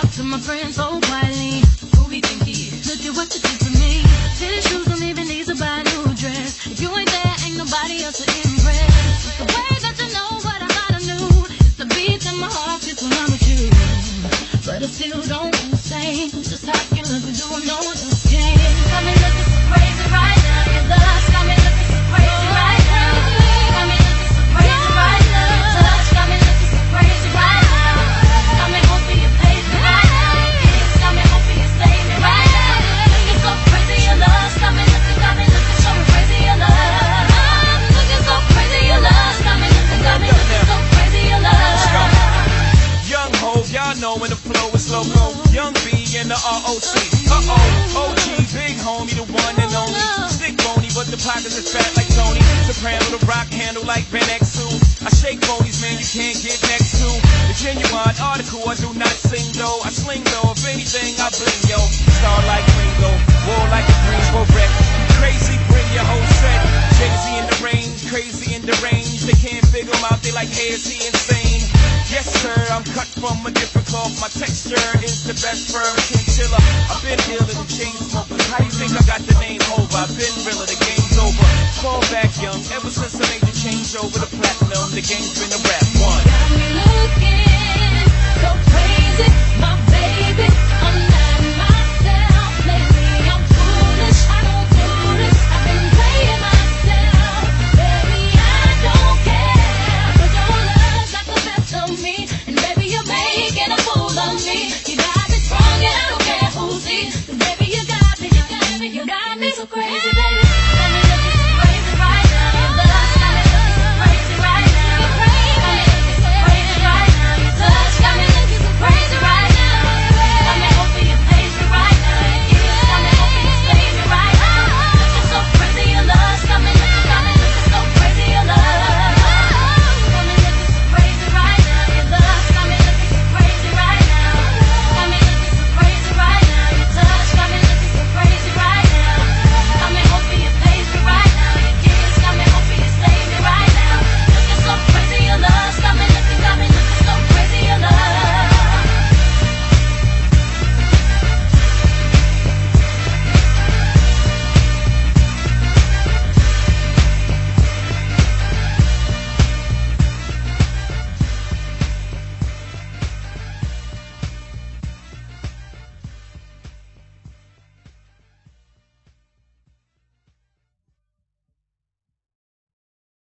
Talk to my friends oh, so quietly, who he think he is? Look at what you did to me. Tennis shoes don't even need to buy a new dress. If you ain't there, ain't nobody else to impress. The way that you know what I have knew. It's the beat that my heart gets when I'm with you. But I still don't understand just how The ROC. Uh oh, OG, big homie, the one and only. Stick bony, but the pockets is fat like Tony. Soprano, the rock handle like Ben X2. I shake bonies, man, you can't get next to. The genuine article, I do not sing though. I sling though, if anything, I bling yo. Star like Ringo, war like a Greensboro wreck. Crazy, bring your whole set. Jay-Z in the range, crazy in the range. They can't figure him out, they like, hey, is he insane? Yes, sir, I'm cut from a different cloth. My texture is the best firm chinchilla. I've been iller than chain smoker. How you think I got the name over? I've been realer, the game's over. Fall back young, ever since I made the change over the platinum, the game's been a rap.